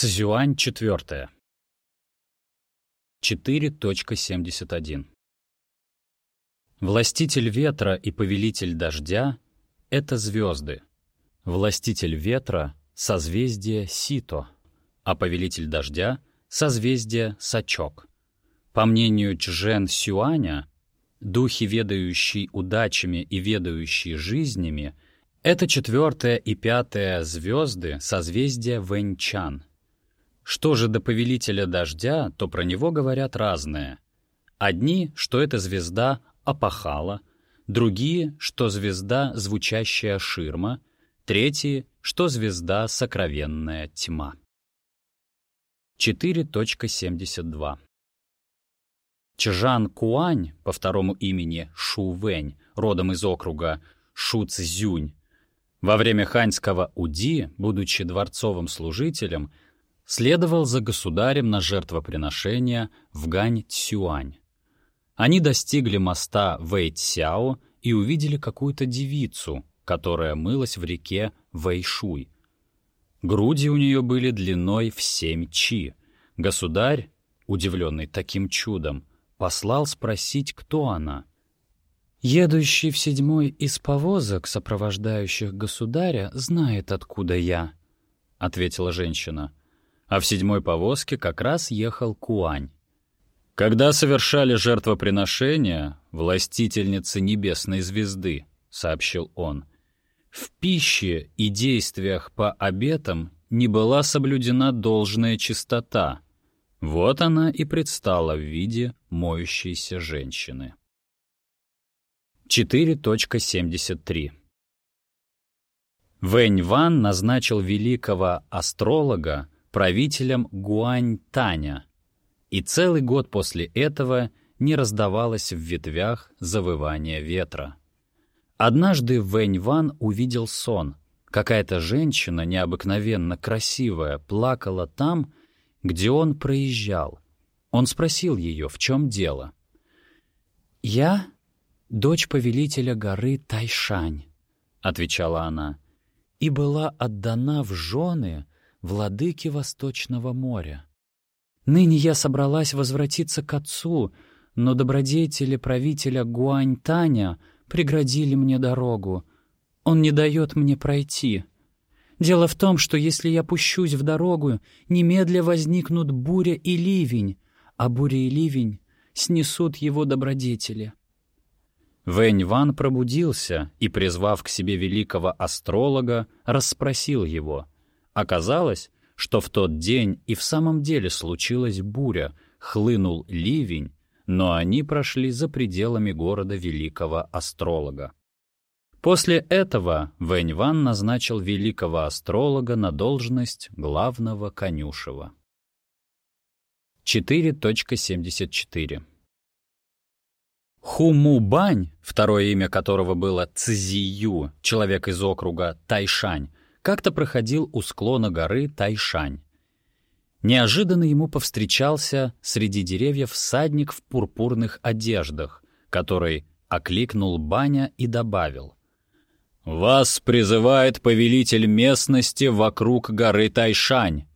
Цзюань 4. 4.71 Властитель ветра и повелитель дождя — это звезды. Властитель ветра — созвездие Сито, а повелитель дождя — созвездие Сачок. По мнению Чжен Сюаня, духи, ведающие удачами и ведающие жизнями, это четвертая и пятая звезды созвездия Вэньчан — что же до повелителя дождя, то про него говорят разное. Одни, что эта звезда опахала, другие, что звезда звучащая ширма, третьи, что звезда сокровенная тьма. 4.72 Чжан Куань, по второму имени Шу Вэнь, родом из округа Шу Цзюнь, во время ханьского Уди, будучи дворцовым служителем, следовал за государем на жертвоприношение в Гань-Цюань. Они достигли моста Вэй-Цяо и увидели какую-то девицу, которая мылась в реке Вэйшуй. Груди у нее были длиной в семь чи. Государь, удивленный таким чудом, послал спросить, кто она. «Едущий в седьмой из повозок, сопровождающих государя, знает, откуда я», — ответила женщина а в седьмой повозке как раз ехал Куань. «Когда совершали жертвоприношение, властительницы небесной звезды», — сообщил он, «в пище и действиях по обетам не была соблюдена должная чистота. Вот она и предстала в виде моющейся женщины». 4.73 Вэнь Ван назначил великого астролога правителем Гуань-Таня, и целый год после этого не раздавалось в ветвях завывание ветра. Однажды Вэнь-Ван увидел сон. Какая-то женщина, необыкновенно красивая, плакала там, где он проезжал. Он спросил ее, в чем дело. «Я — дочь повелителя горы Тайшань», — отвечала она, — «и была отдана в жены владыки Восточного моря. Ныне я собралась возвратиться к отцу, но добродетели правителя Гуань-Таня преградили мне дорогу. Он не дает мне пройти. Дело в том, что если я пущусь в дорогу, немедля возникнут буря и ливень, а буря и ливень снесут его добродетели. Вэнь Ван пробудился и, призвав к себе великого астролога, расспросил его — Оказалось, что в тот день и в самом деле случилась буря, хлынул ливень, но они прошли за пределами города великого астролога. После этого Вэнь Ван назначил великого астролога на должность главного конюшева. 4.74 Хуму Бань, второе имя которого было Цзию, человек из округа Тайшань, как-то проходил у склона горы Тайшань. Неожиданно ему повстречался среди деревьев всадник в пурпурных одеждах, который окликнул Баня и добавил. «Вас призывает повелитель местности вокруг горы Тайшань».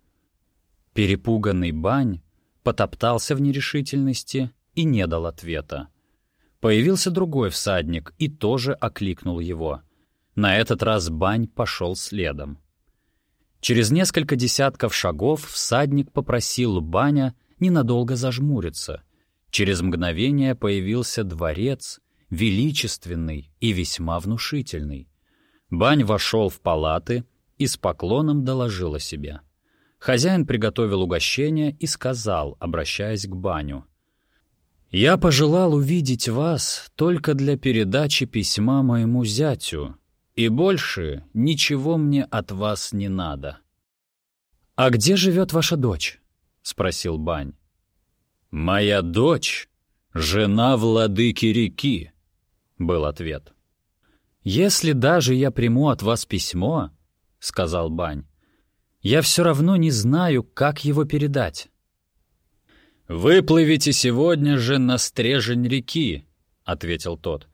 Перепуганный Бань потоптался в нерешительности и не дал ответа. Появился другой всадник и тоже окликнул его — на этот раз Бань пошел следом. Через несколько десятков шагов всадник попросил Баня ненадолго зажмуриться. Через мгновение появился дворец, величественный и весьма внушительный. Бань вошел в палаты и с поклоном доложил о себе. Хозяин приготовил угощение и сказал, обращаясь к Баню, «Я пожелал увидеть вас только для передачи письма моему зятю, и больше ничего мне от вас не надо». «А где живет ваша дочь?» — спросил Бань. «Моя дочь — жена владыки реки», — был ответ. «Если даже я приму от вас письмо, — сказал Бань, — я все равно не знаю, как его передать». «Выплывите сегодня же на стрежень реки», — ответил тот.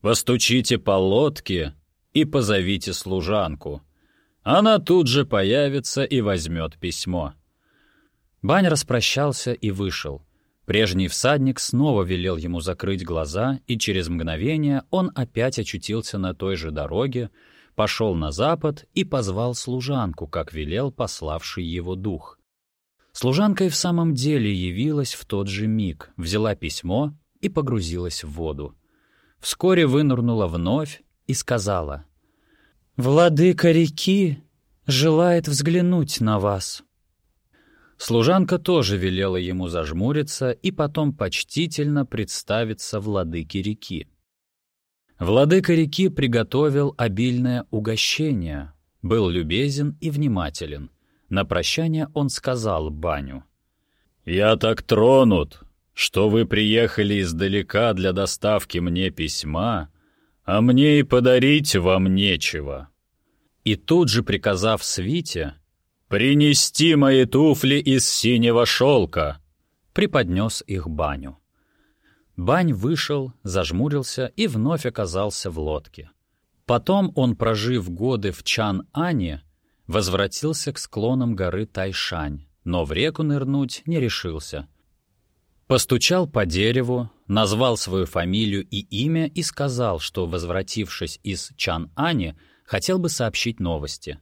«Постучите по лодке и позовите служанку. Она тут же появится и возьмет письмо. Бань распрощался и вышел. Прежний всадник снова велел ему закрыть глаза, и через мгновение он опять очутился на той же дороге, пошел на запад и позвал служанку, как велел пославший его дух. Служанка и в самом деле явилась в тот же миг, взяла письмо и погрузилась в воду. Вскоре вынырнула вновь и сказала, «Владыка реки желает взглянуть на вас». Служанка тоже велела ему зажмуриться и потом почтительно представиться владыке реки. Владыка реки приготовил обильное угощение, был любезен и внимателен. На прощание он сказал Баню. «Я так тронут, что вы приехали издалека для доставки мне письма, а мне и подарить вам нечего». И тут же приказав свите «Принести мои туфли из синего шелка!» преподнес их баню. Бань вышел, зажмурился и вновь оказался в лодке. Потом он, прожив годы в Чан-Ане, возвратился к склонам горы Тайшань, но в реку нырнуть не решился. Постучал по дереву, назвал свою фамилию и имя и сказал, что, возвратившись из Чан-Ани, хотел бы сообщить новости.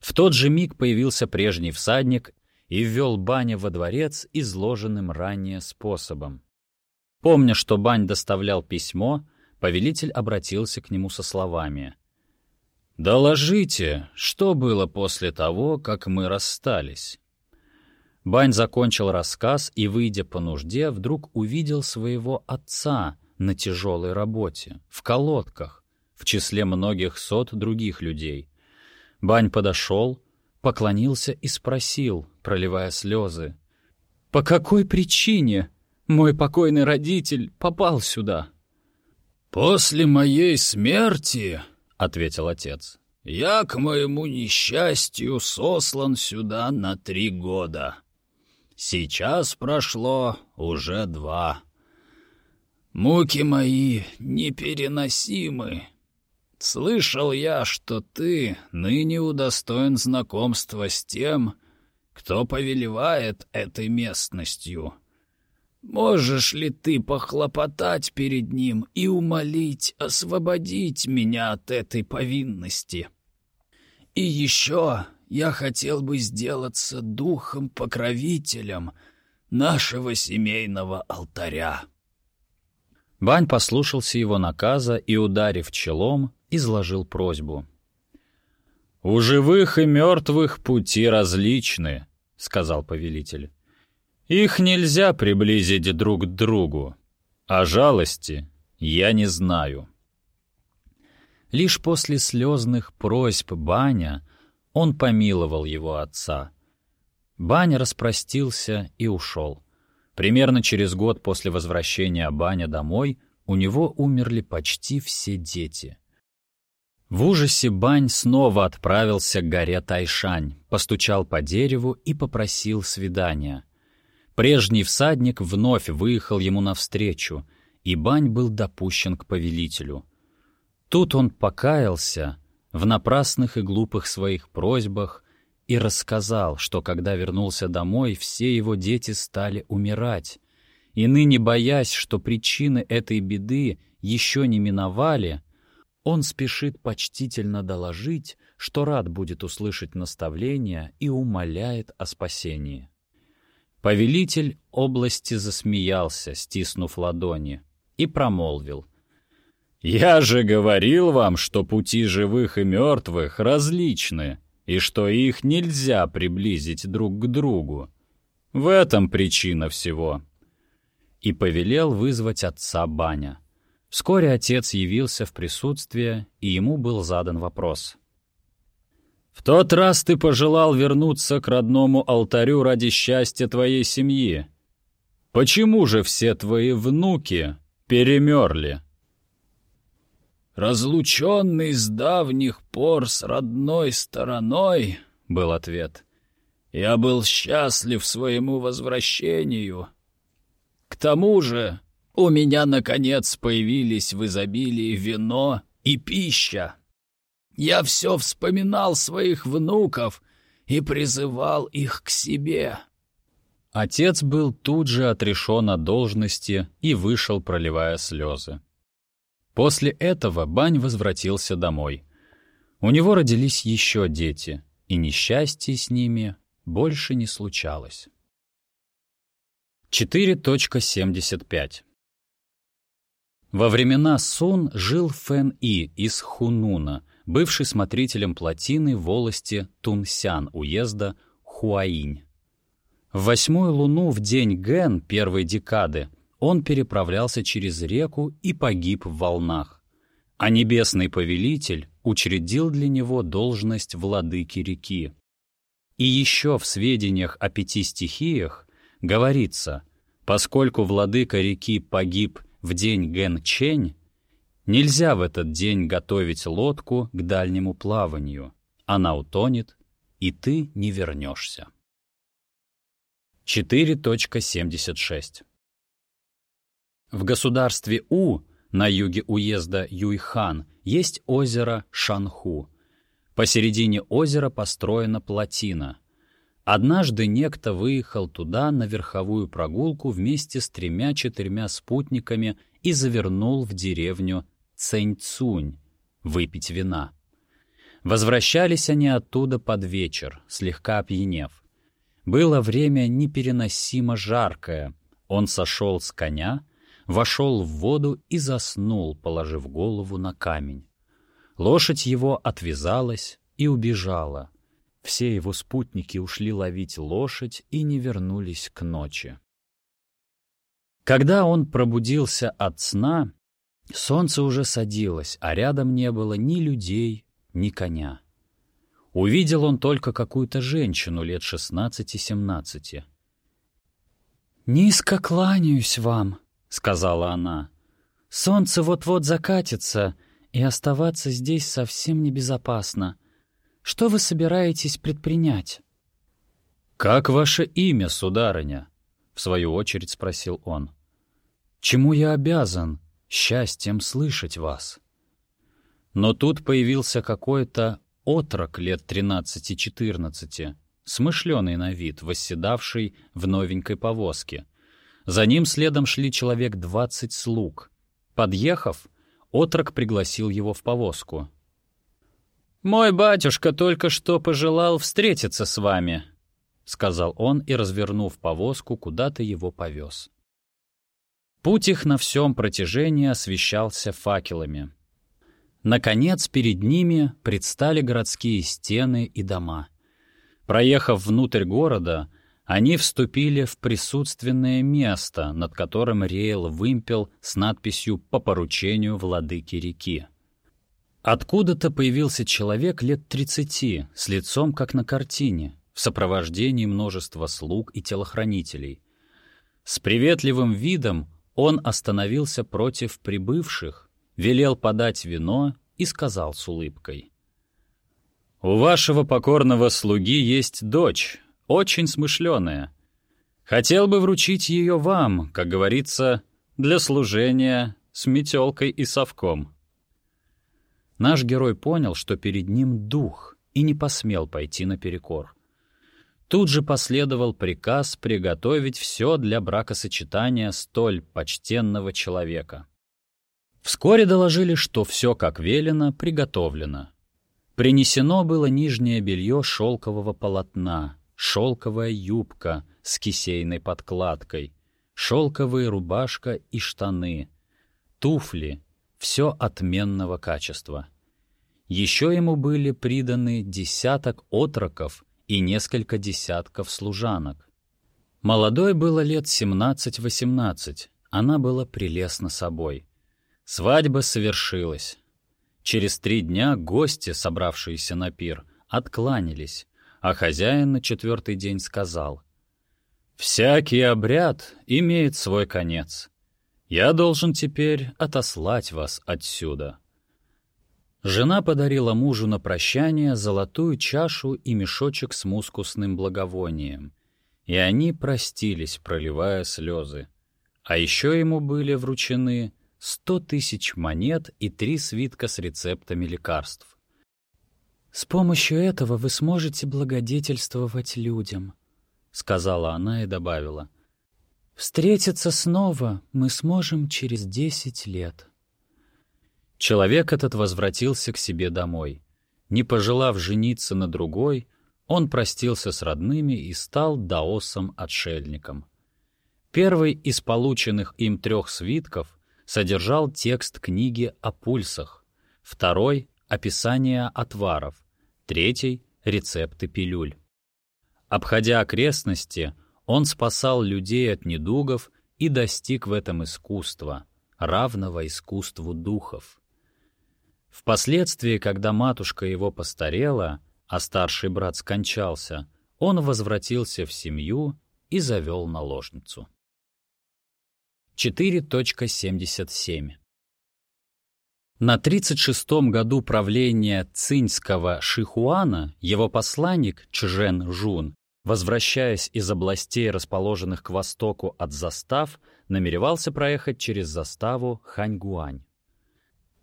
В тот же миг появился прежний всадник и ввел Баня во дворец изложенным ранее способом. Помня, что Бань доставлял письмо, повелитель обратился к нему со словами. «Доложите, что было после того, как мы расстались?» Бань закончил рассказ и, выйдя по нужде, вдруг увидел своего отца на тяжелой работе, в колодках, в числе многих сот других людей. Бань подошел, поклонился и спросил, проливая слезы, «По какой причине мой покойный родитель попал сюда?» «После моей смерти, — ответил отец, — я, к моему несчастью, сослан сюда на три года. Сейчас прошло уже два. Муки мои непереносимы. Слышал я, что ты ныне удостоен знакомства с тем, кто повелевает этой местностью. Можешь ли ты похлопотать перед ним и умолить освободить меня от этой повинности? И еще я хотел бы сделаться духом-покровителем нашего семейного алтаря». Бань послушался его наказа и, ударив челом, изложил просьбу. «У живых и мертвых пути различны», — сказал повелитель. Их нельзя приблизить друг к другу, а жалости я не знаю. Лишь после слезных просьб Баня он помиловал его отца. Баня распростился и ушел. Примерно через год после возвращения Баня домой у него умерли почти все дети. В ужасе Бань снова отправился к горе Тайшань, постучал по дереву и попросил свидания — Прежний всадник вновь выехал ему навстречу, и Бань был допущен к повелителю. Тут он покаялся в напрасных и глупых своих просьбах и рассказал, что когда вернулся домой, все его дети стали умирать, и ныне, боясь, что причины этой беды еще не миновали, он спешит почтительно доложить, что рад будет услышать наставления и умоляет о спасении. Повелитель области засмеялся, стиснув ладони, и промолвил. «Я же говорил вам, что пути живых и мертвых различны, и что их нельзя приблизить друг к другу. В этом причина всего». И повелел вызвать отца Баня. Вскоре отец явился в присутствие, и ему был задан вопрос — в тот раз ты пожелал вернуться к родному алтарю ради счастья твоей семьи. Почему же все твои внуки перемерли? «Разлученный с давних пор с родной стороной», — был ответ, — «я был счастлив своему возвращению. К тому же у меня, наконец, появились в изобилии вино и пища». Я все вспоминал своих внуков и призывал их к себе. Отец был тут же отрешен от должности и вышел, проливая слезы. После этого Бань возвратился домой. У него родились еще дети, и несчастье с ними больше не случалось. 4.75 Во времена Сун жил Фэн И из Хунуна, бывший смотрителем плотины волости Тунсян уезда Хуаинь. В восьмую луну в день Ген первой декады он переправлялся через реку и погиб в волнах. А небесный повелитель учредил для него должность владыки реки. И еще в сведениях о пяти стихиях говорится, поскольку владыка реки погиб в день Ген-Чень, нельзя в этот день готовить лодку к дальнему плаванию. Она утонет, и ты не вернешься. 4.76 В государстве У, на юге уезда Юйхан, есть озеро Шанху. Посередине озера построена плотина. Однажды некто выехал туда на верховую прогулку вместе с тремя-четырьмя спутниками и завернул в деревню Цэньцунь выпить вина. Возвращались они оттуда под вечер, слегка опьянев. Было время непереносимо жаркое. Он сошел с коня, вошел в воду и заснул, положив голову на камень. Лошадь его отвязалась и убежала. Все его спутники ушли ловить лошадь и не вернулись к ночи. Когда он пробудился от сна, солнце уже садилось, а рядом не было ни людей, ни коня. Увидел он только какую-то женщину лет шестнадцати-семнадцати. «Низко кланяюсь вам», — сказала она. «Солнце вот-вот закатится, и оставаться здесь совсем небезопасно. Что вы собираетесь предпринять?» «Как ваше имя, сударыня?» — в свою очередь спросил он. «Чему я обязан? Счастьем слышать вас». Но тут появился какой-то отрок лет 13-14, смышленый на вид, восседавший в новенькой повозке. За ним следом шли человек 20 слуг. Подъехав, отрок пригласил его в повозку. «Мой батюшка только что пожелал встретиться с вами», — сказал он и, развернув повозку, куда-то его повез. Путь их на всем протяжении освещался факелами. Наконец, перед ними предстали городские стены и дома. Проехав внутрь города, они вступили в присутственное место, над которым реял вымпел с надписью «По поручению владыки реки». Откуда-то появился человек лет тридцати, с лицом как на картине, в сопровождении множества слуг и телохранителей. С приветливым видом он остановился против прибывших, велел подать вино и сказал с улыбкой. «У вашего покорного слуги есть дочь, очень смышленая. Хотел бы вручить ее вам, как говорится, для служения с метелкой и совком». Наш герой понял, что перед ним дух, и не посмел пойти наперекор. Тут же последовал приказ приготовить все для бракосочетания столь почтенного человека. Вскоре доложили, что все, как велено, приготовлено. Принесено было нижнее белье шелкового полотна, шелковая юбка с кисейной подкладкой, шелковая рубашка и штаны, туфли, все отменного качества. Еще ему были приданы десяток отроков и несколько десятков служанок. Молодой было лет 17-18, она была прелестна собой — Свадьба совершилась. Через три дня гости, собравшиеся на пир, откланялись, а хозяин на четвертый день сказал, «Всякий обряд имеет свой конец. Я должен теперь отослать вас отсюда». Жена подарила мужу на прощание золотую чашу и мешочек с мускусным благовонием, и они простились, проливая слезы. А еще ему были вручены сто тысяч монет и три свитка с рецептами лекарств. «С помощью этого вы сможете благодетельствовать людям», —— сказала она и добавила. «Встретиться снова мы сможем через десять лет». Человек этот возвратился к себе домой. Не пожелав жениться на другой, он простился с родными и стал даосом-отшельником. Первый из полученных им трех свитков содержал текст книги о пульсах, второй — описание отваров, третий — рецепты пилюль. Обходя окрестности, он спасал людей от недугов и достиг в этом искусства, равного искусству духов. Впоследствии, когда матушка его постарела, а старший брат скончался, он возвратился в семью и завел наложницу. 4.77 На 36-м году правления циньского Шихуана его посланник Чжен Жун, возвращаясь из областей, расположенных к востоку от застав, намеревался проехать через заставу Ханьгуань.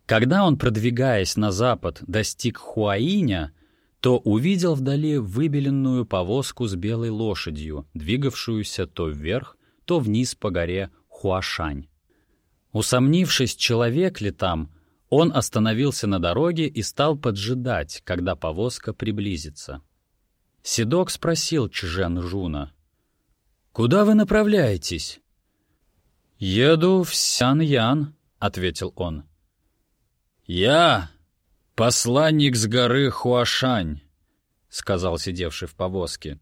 Когда он, продвигаясь на запад, достиг Хуаиня, то увидел вдали выбеленную повозку с белой лошадью, двигавшуюся то вверх, то вниз по горе Хуашань. Усомнившись, человек ли там, он остановился на дороге и стал поджидать, когда повозка приблизится. Седок спросил Чжен Жуна. «Куда вы направляетесь?» «Еду в Сян-Ян», — ответил он. «Я посланник с горы Хуашань», — сказал сидевший в повозке.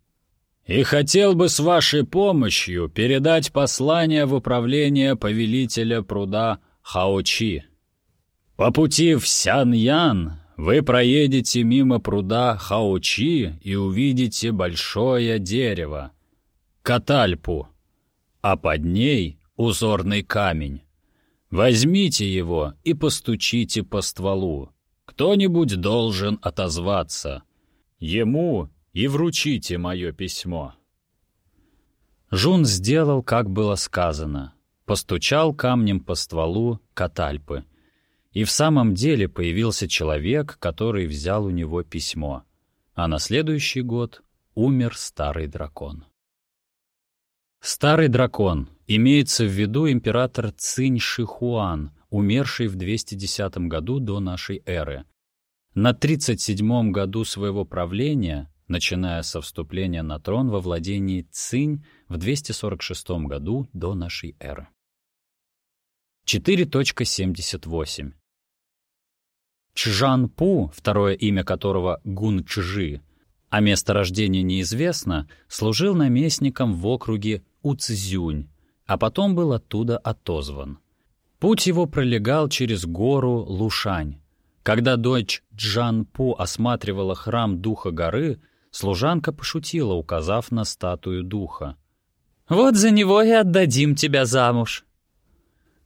«И хотел бы с вашей помощью передать послание в управление повелителя пруда Хаочи. По пути в Сяньян вы проедете мимо пруда Хаочи и увидите большое дерево — катальпу, а под ней — узорный камень. Возьмите его и постучите по стволу. Кто-нибудь должен отозваться. Ему и вручите мое письмо». Жун сделал, как было сказано. Постучал камнем по стволу катальпы. И в самом деле появился человек, который взял у него письмо. А на следующий год умер старый дракон. Старый дракон Имеется в виду император Цинь Шихуан, умерший в 210 году до нашей эры. На 37 году своего правления, начиная со вступления на трон во владении Цинь в 246 году до нашей эры. 4.78 Чжан Пу, второе имя которого Гун Чжи, а место рождения неизвестно, служил наместником в округе Уцзюнь, а потом был оттуда отозван. Путь его пролегал через гору Лушань. Когда дочь Джан Пу осматривала храм Духа горы, служанка пошутила, указав на статую Духа. «Вот за него и отдадим тебя замуж».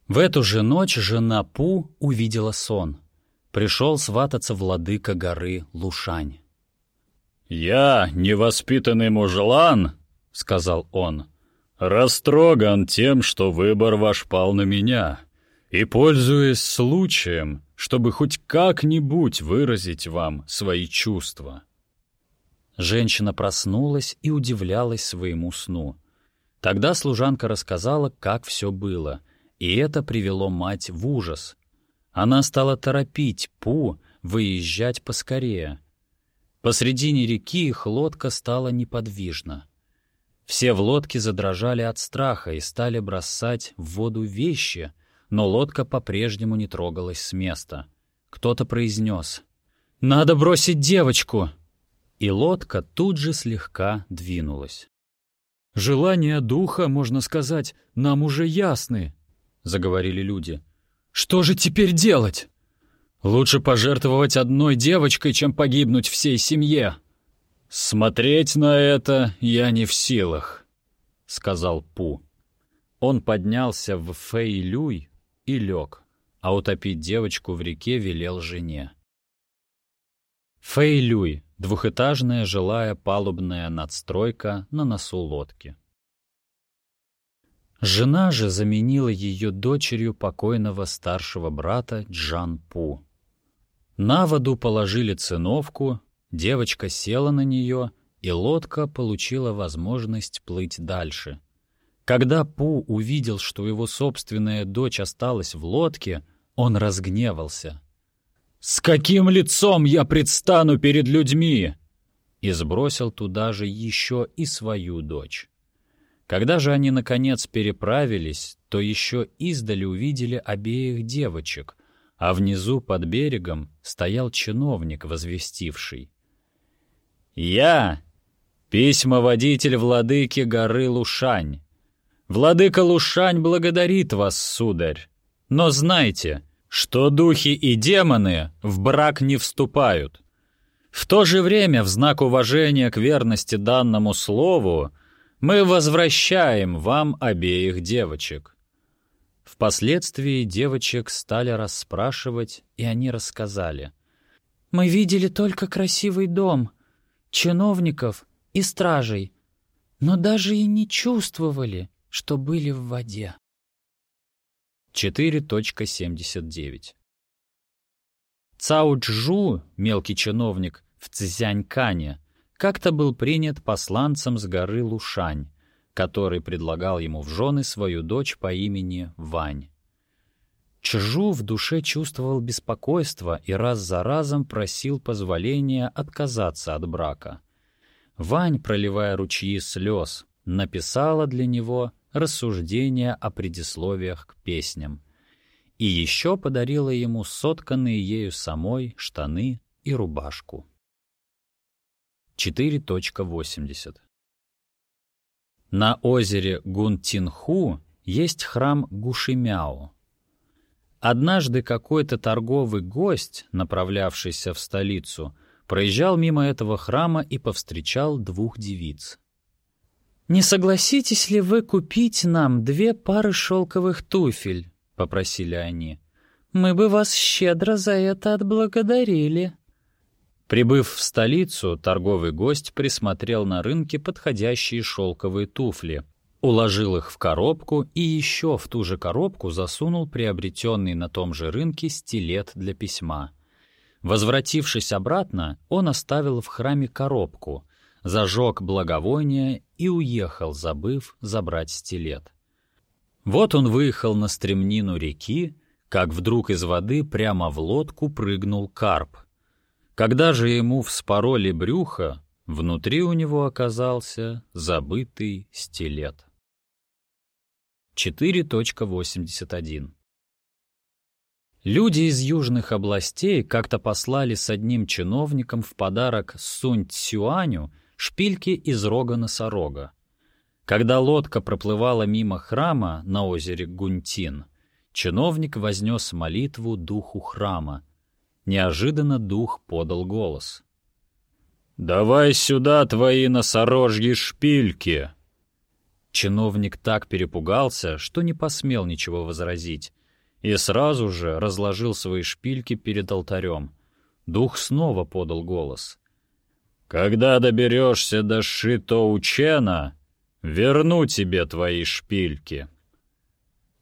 В эту же ночь жена Пу увидела сон. Пришел свататься владыка горы Лушань. «Я, невоспитанный мужлан», — сказал он, растроган тем, что выбор ваш пал на меня, и, пользуясь случаем, чтобы хоть как-нибудь выразить вам свои чувства». Женщина проснулась и удивлялась своему сну. Тогда служанка рассказала, как все было, и это привело мать в ужас. Она стала торопить Пу выезжать поскорее. Посредине реки их лодка стала неподвижна. Все в лодке задрожали от страха и стали бросать в воду вещи, но лодка по-прежнему не трогалась с места. Кто-то произнес «Надо бросить девочку!» И лодка тут же слегка двинулась. «Желания духа, можно сказать, нам уже ясны», — заговорили люди. «Что же теперь делать? Лучше пожертвовать одной девочкой, чем погибнуть всей семье». «Смотреть на это я не в силах», — сказал Пу. Он поднялся в Фэйлюй и лег, а утопить девочку в реке велел жене. Фэйлюй — двухэтажная жилая палубная надстройка на носу лодки. Жена же заменила ее дочерью покойного старшего брата Джан Пу. На воду положили циновку, Девочка села на нее и лодка получила возможность плыть дальше. Когда Пу увидел, что его собственная дочь осталась в лодке, он разгневался. «С каким лицом я предстану перед людьми?» и сбросил туда же еще и свою дочь. Когда же они, наконец, переправились, то еще издали увидели обеих девочек, а внизу под берегом стоял чиновник, возвестивший. «Я — письмоводитель владыки горы Лушань. Владыка Лушань благодарит вас, сударь. Но знайте, что духи и демоны в брак не вступают. В то же время, в знак уважения к верности данному слову, мы возвращаем вам обеих девочек». Впоследствии девочек стали расспрашивать, и они рассказали. «Мы видели только красивый дом, чиновников и стражей, но даже и не чувствовали, что были в воде». 4.79 Цао Чжу, мелкий чиновник в Цзянькане, как-то был принят посланцем с горы Лушань, который предлагал ему в жены свою дочь по имени Вань. Чжу в душе чувствовал беспокойство и раз за разом просил позволения отказаться от брака. Вань, проливая ручьи слез, написала для него рассуждения о предисловиях к песням и еще подарила ему сотканные ею самой штаны и рубашку. 4.80 На озере Гунтинху есть храм Гушимяо. Однажды какой-то торговый гость, направлявшийся в столицу, проезжал мимо этого храма и повстречал двух девиц. «Не согласитесь ли вы купить нам две пары шелковых туфель?» — попросили они. «Мы бы вас щедро за это отблагодарили». Прибыв в столицу, торговый гость присмотрел на рынке подходящие шелковые туфли, уложил их в коробку и еще в ту же коробку засунул приобретенный на том же рынке стилет для письма. Возвратившись обратно, он оставил в храме коробку, зажег благовоние и уехал, забыв забрать стилет. Вот он выехал на стремнину реки, как вдруг из воды прямо в лодку прыгнул карп — когда же ему вспороли брюхо, внутри у него оказался забытый стилет. 4.81 Люди из южных областей как-то послали с одним чиновником в подарок Сунь Цюаню шпильки из рога носорога. Когда лодка проплывала мимо храма на озере Гунтин, чиновник вознес молитву духу храма — Неожиданно дух подал голос. «Давай сюда твои носорожьи шпильки!» Чиновник так перепугался, что не посмел ничего возразить, и сразу же разложил свои шпильки перед алтарем. Дух снова подал голос. «Когда доберешься до Шитоучена, верну тебе твои шпильки!»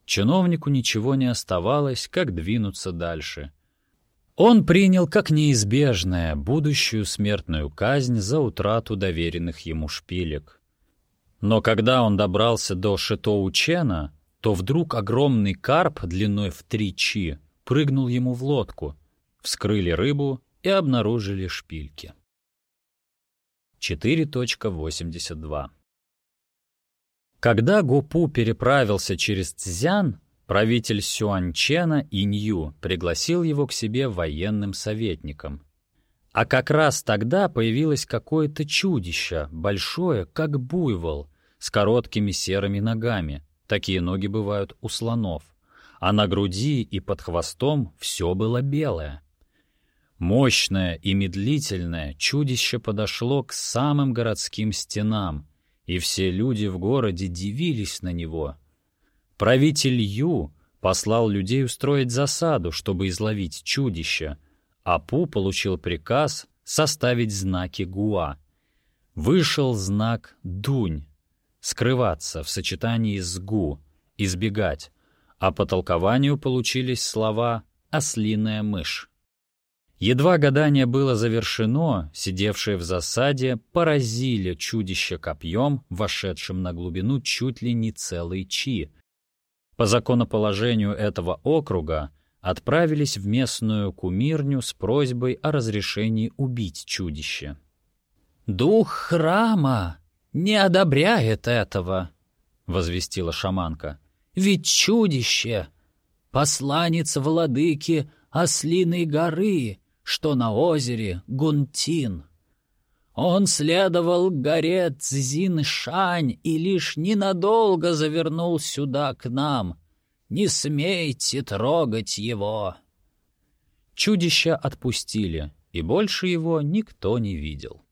Чиновнику ничего не оставалось, как двинуться дальше — он принял как неизбежное будущую смертную казнь за утрату доверенных ему шпилек. Но когда он добрался до Шитоучена, то вдруг огромный карп длиной в три чи прыгнул ему в лодку, вскрыли рыбу и обнаружили шпильки. 4.82 Когда Гопу переправился через Цзян, Правитель Сюанчена Инью пригласил его к себе военным советником. А как раз тогда появилось какое-то чудище, большое, как буйвол, с короткими серыми ногами. Такие ноги бывают у слонов. А на груди и под хвостом все было белое. Мощное и медлительное чудище подошло к самым городским стенам, и все люди в городе дивились на него — Правитель Ю послал людей устроить засаду, чтобы изловить чудище, а Пу получил приказ составить знаки Гуа. Вышел знак Дунь — скрываться в сочетании с Гу, избегать, а по толкованию получились слова «ослиная мышь». Едва гадание было завершено, сидевшие в засаде поразили чудище копьем, вошедшим на глубину чуть ли не целый чи. По законоположению этого округа отправились в местную кумирню с просьбой о разрешении убить чудище. «Дух храма не одобряет этого», — возвестила шаманка. «Ведь чудище — посланец владыки Ослиной горы, что на озере Гунтин. Он следовал к горе Цзиншань и лишь ненадолго завернул сюда к нам. Не смейте трогать его!» Чудища отпустили, и больше его никто не видел.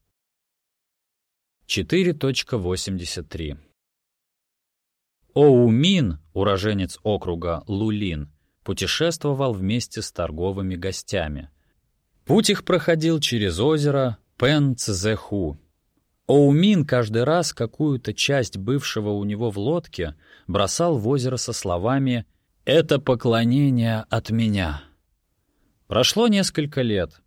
4.83 Оумин, уроженец округа Лулин, путешествовал вместе с торговыми гостями. Путь их проходил через озеро Пен-Цзэху. Оумин каждый раз какую-то часть бывшего у него в лодке бросал в озеро со словами «Это поклонение от меня». Прошло несколько лет.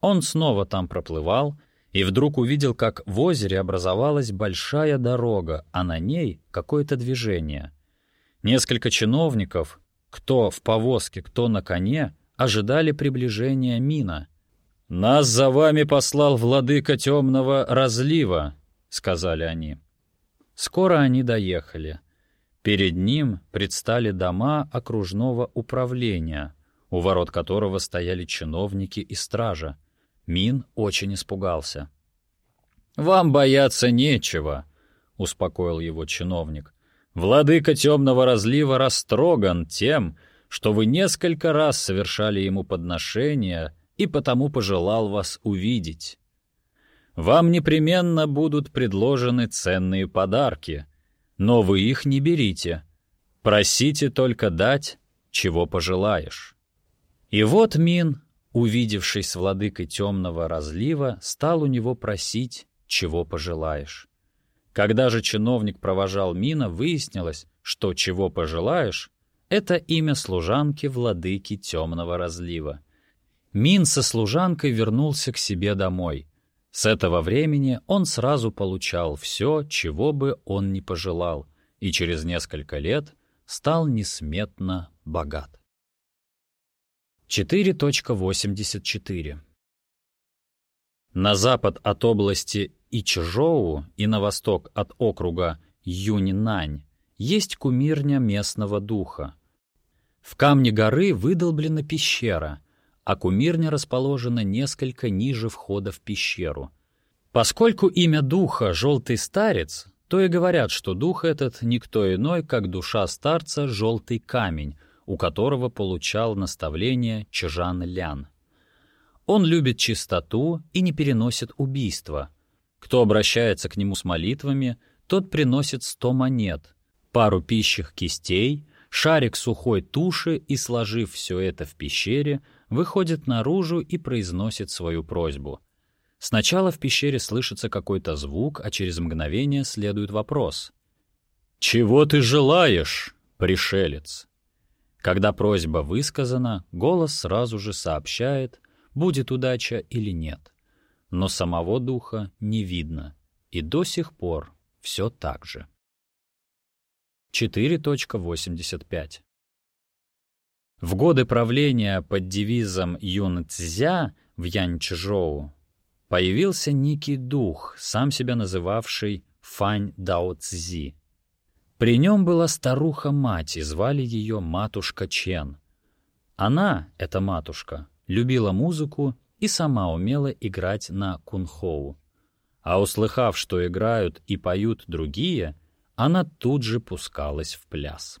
Он снова там проплывал, и вдруг увидел, как в озере образовалась большая дорога, а на ней какое-то движение. Несколько чиновников, кто в повозке, кто на коне, ожидали приближения Мина. «Нас за вами послал владыка темного разлива», — сказали они. Скоро они доехали. Перед ним предстали дома окружного управления, у ворот которого стояли чиновники и стража. Мин очень испугался. «Вам бояться нечего», — успокоил его чиновник. «Владыка темного разлива растроган тем, что вы несколько раз совершали ему подношения и потому пожелал вас увидеть. Вам непременно будут предложены ценные подарки, но вы их не берите. Просите только дать, чего пожелаешь». И вот Мин увидевший с владыкой темного разлива, стал у него просить, чего пожелаешь. Когда же чиновник провожал Мина, выяснилось, что «чего пожелаешь» — это имя служанки владыки темного разлива. Мин со служанкой вернулся к себе домой. С этого времени он сразу получал все, чего бы он ни пожелал, и через несколько лет стал несметно богат. 4.84 На запад от области Ичжоу и на восток от округа Юньнань есть кумирня местного духа. В камне горы выдолблена пещера, а кумирня расположена несколько ниже входа в пещеру. Поскольку имя духа — «желтый старец», то и говорят, что дух этот никто иной, как душа старца — «желтый камень», у которого получал наставление Чжан Лян. Он любит чистоту и не переносит убийства. Кто обращается к нему с молитвами, тот приносит сто монет, пару пищих кистей, шарик сухой туши и, сложив все это в пещере, выходит наружу и произносит свою просьбу. Сначала в пещере слышится какой-то звук, а через мгновение следует вопрос. «Чего ты желаешь, пришелец?» Когда просьба высказана, голос сразу же сообщает, будет удача или нет. Но самого духа не видно, и до сих пор все так же. 4.85 В годы правления под девизом Юн Цзя в Янчжоу появился некий дух, сам себя называвший Фань Дао Цзи. При нем была старуха-мать, и звали ее матушка Чен. Она, эта матушка, любила музыку и сама умела играть на кунхоу. А услыхав, что играют и поют другие, она тут же пускалась в пляс.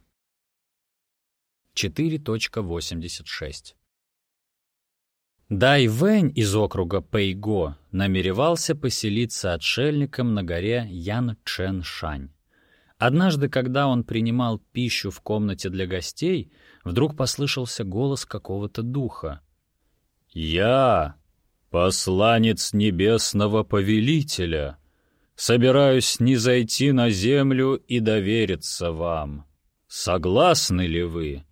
4.86 Дай Вэнь из округа Пэйго намеревался поселиться отшельником на горе Ян Чен Шань. Однажды, когда он принимал пищу в комнате для гостей, вдруг послышался голос какого-то духа. «Я, посланец небесного повелителя, собираюсь не зайти на землю и довериться вам. Согласны ли вы?»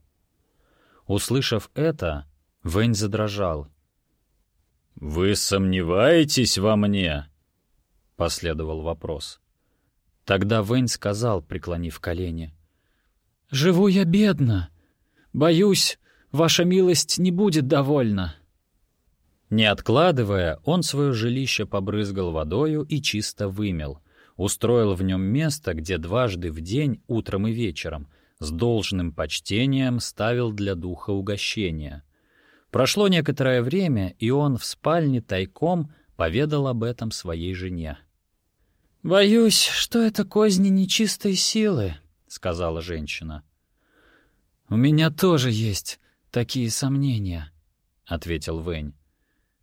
Услышав это, Вэнь задрожал. «Вы сомневаетесь во мне?» — последовал вопрос. Тогда Вэнь сказал, преклонив колени. «Живу я бедно. Боюсь, ваша милость не будет довольна». Не откладывая, он свое жилище побрызгал водою и чисто вымел. Устроил в нем место, где дважды в день, утром и вечером, с должным почтением ставил для духа угощения. Прошло некоторое время, и он в спальне тайком поведал об этом своей жене. «Боюсь, что это козни нечистой силы», — сказала женщина. «У меня тоже есть такие сомнения», — ответил Вэнь.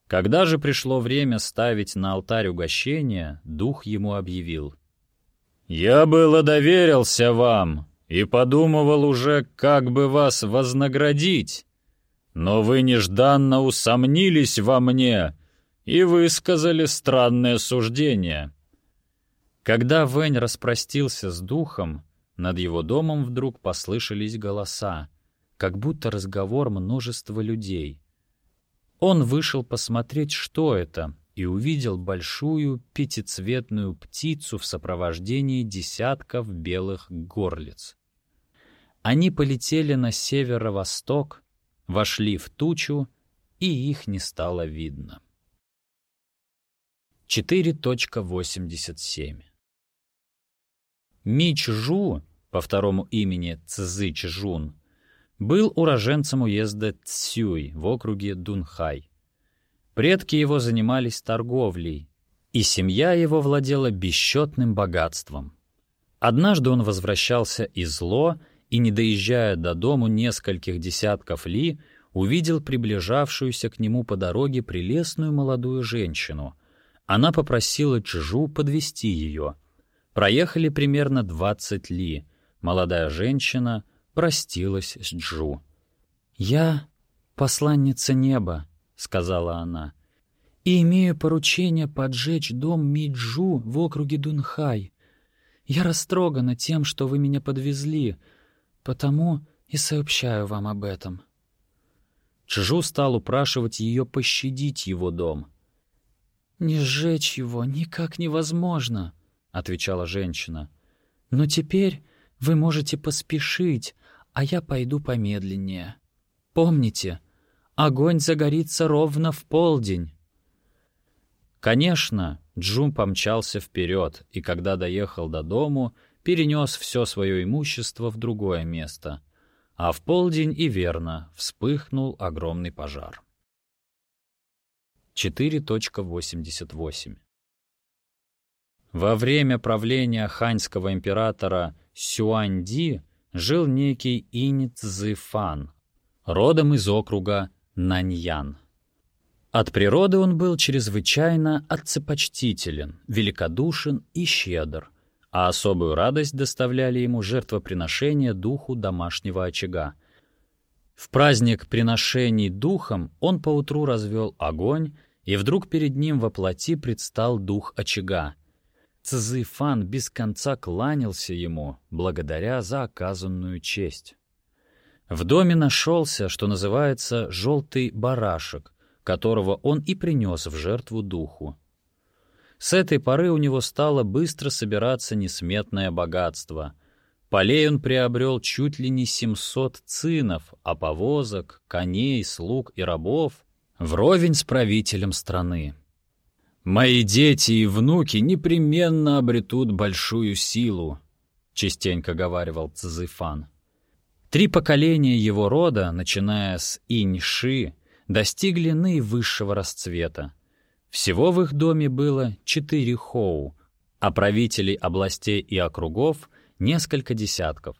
Когда же пришло время ставить на алтарь угощения, дух ему объявил. «Я было доверился вам и подумывал уже, как бы вас вознаградить, но вы нежданно усомнились во мне и высказали странное суждение». Когда Вэнь распростился с духом, над его домом вдруг послышались голоса, как будто разговор множества людей — он вышел посмотреть, что это, и увидел большую пятицветную птицу в сопровождении десятков белых горлиц. Они полетели на северо-восток, вошли в тучу, и их не стало видно. 4.87 Мич Жу, по второму имени Цзыч Жун, был уроженцем уезда Цюй в округе Дунхай. Предки его занимались торговлей, и семья его владела бесчетным богатством. Однажды он возвращался из Ло и, не доезжая до дому нескольких десятков ли, увидел приближавшуюся к нему по дороге прелестную молодую женщину. Она попросила Чжу подвести ее. Проехали примерно двадцать ли. Молодая женщина простилась с Джу. «Я посланница неба», — сказала она, — «и имею поручение поджечь дом Миджу в округе Дунхай. Я растрогана тем, что вы меня подвезли, потому и сообщаю вам об этом». Чжу стал упрашивать ее пощадить его дом. «Не сжечь его никак невозможно», — отвечала женщина. «Но теперь вы можете поспешить, а я пойду помедленнее. Помните, огонь загорится ровно в полдень». Конечно, Джум помчался вперед, и когда доехал до дому, перенес все свое имущество в другое место. А в полдень и верно вспыхнул огромный пожар. 4.88 Во время правления ханьского императора Сюаньди жил некий Инь Цзыфан, родом из округа Наньян. От природы он был чрезвычайно отцепочтителен, великодушен и щедр, а особую радость доставляли ему жертвоприношения духу домашнего очага. В праздник приношений духом он поутру развел огонь, и вдруг перед ним во плоти предстал дух очага, Цзыфан без конца кланялся ему, благодаря за оказанную честь. В доме нашелся, что называется, желтый барашек, которого он и принес в жертву духу. С этой поры у него стало быстро собираться несметное богатство. Полей он приобрел чуть ли не 700 цинов, а повозок, коней, слуг и рабов вровень с правителем страны. «Мои дети и внуки непременно обретут большую силу», — частенько говаривал Цзыфан. Три поколения его рода, начиная с Инь-Ши, достигли наивысшего расцвета. Всего в их доме было четыре хоу, а правителей областей и округов — несколько десятков.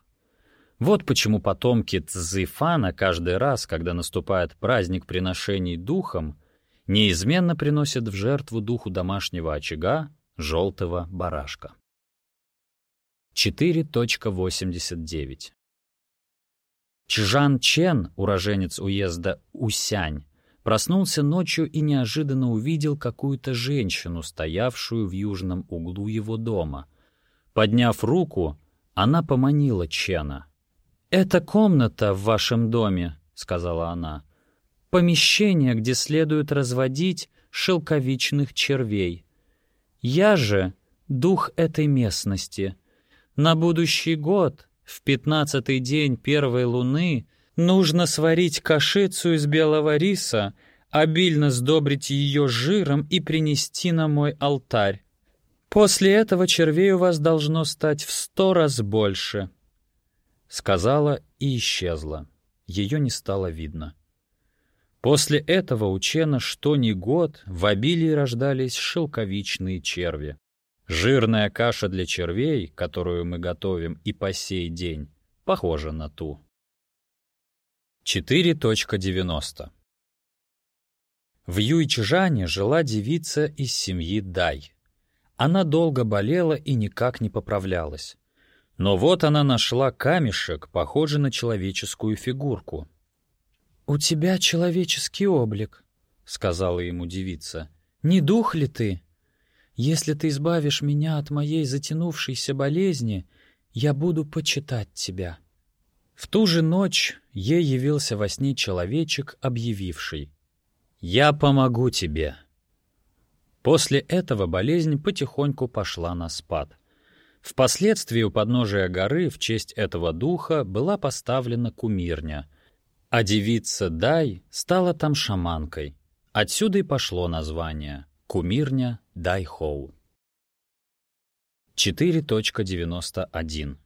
Вот почему потомки Цзыфана каждый раз, когда наступает праздник приношений духом, неизменно приносят в жертву духу домашнего очага желтого барашка. 4.89 Чжан Чен, уроженец уезда Усянь, проснулся ночью и неожиданно увидел какую-то женщину, стоявшую в южном углу его дома. Подняв руку, она поманила Чена. «Это комната в вашем доме», — сказала она помещение, где следует разводить шелковичных червей. Я же — дух этой местности. На будущий год, в пятнадцатый день первой луны, нужно сварить кашицу из белого риса, обильно сдобрить ее жиром и принести на мой алтарь. После этого червей у вас должно стать в сто раз больше. Сказала и исчезла. Ее не стало видно. После этого у Чена что ни год в обилии рождались шелковичные черви. Жирная каша для червей, которую мы готовим и по сей день, похожа на ту. 4.90 В Юйчжане жила девица из семьи Дай. Она долго болела и никак не поправлялась. Но вот она нашла камешек, похожий на человеческую фигурку. «У тебя человеческий облик», — сказала ему девица. «Не дух ли ты? Если ты избавишь меня от моей затянувшейся болезни, я буду почитать тебя». В ту же ночь ей явился во сне человечек, объявивший «Я помогу тебе». После этого болезнь потихоньку пошла на спад. Впоследствии у подножия горы в честь этого духа была поставлена кумирня, а девица Дай стала там шаманкой. Отсюда и пошло название — кумирня Дайхоу. 4.91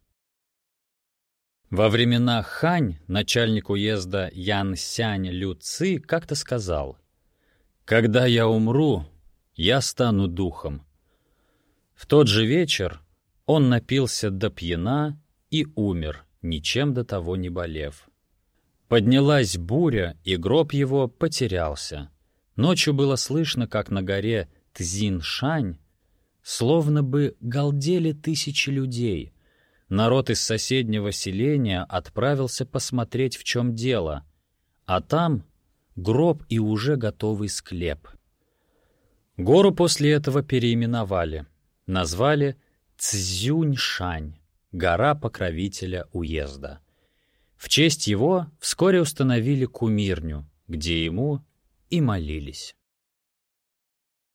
Во времена Хань начальник уезда Ян Сянь Лю Ци как-то сказал «Когда я умру, я стану духом. В тот же вечер он напился до пьяна и умер, ничем до того не болев. Поднялась буря, и гроб его потерялся. Ночью было слышно, как на горе Тзин-Шань словно бы галдели тысячи людей. Народ из соседнего селения отправился посмотреть, в чем дело, а там гроб и уже готовый склеп — Гору после этого переименовали. Назвали Цзюньшань, гора покровителя уезда. В честь его вскоре установили кумирню, где ему и молились.